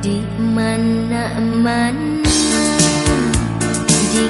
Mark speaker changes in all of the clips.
Speaker 1: di mana mana di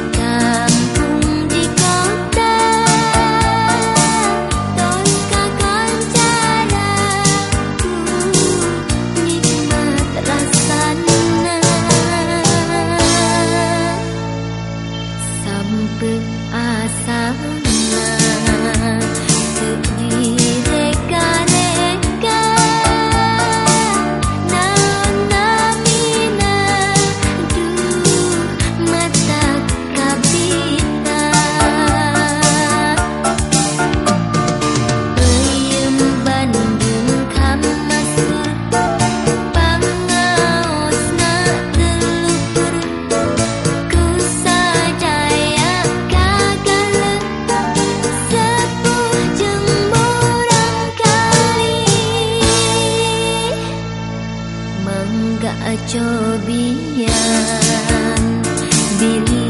Speaker 1: gak cobian bila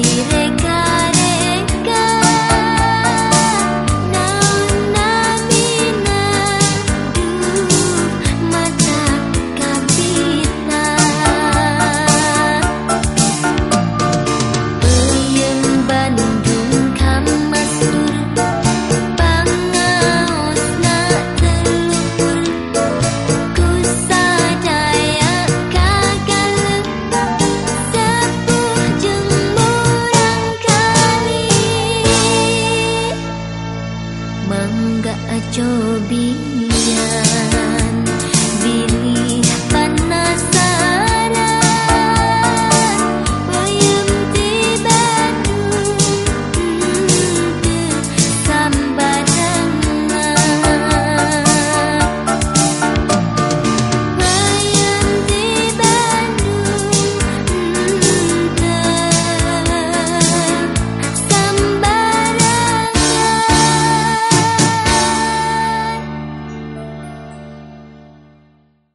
Speaker 1: cobian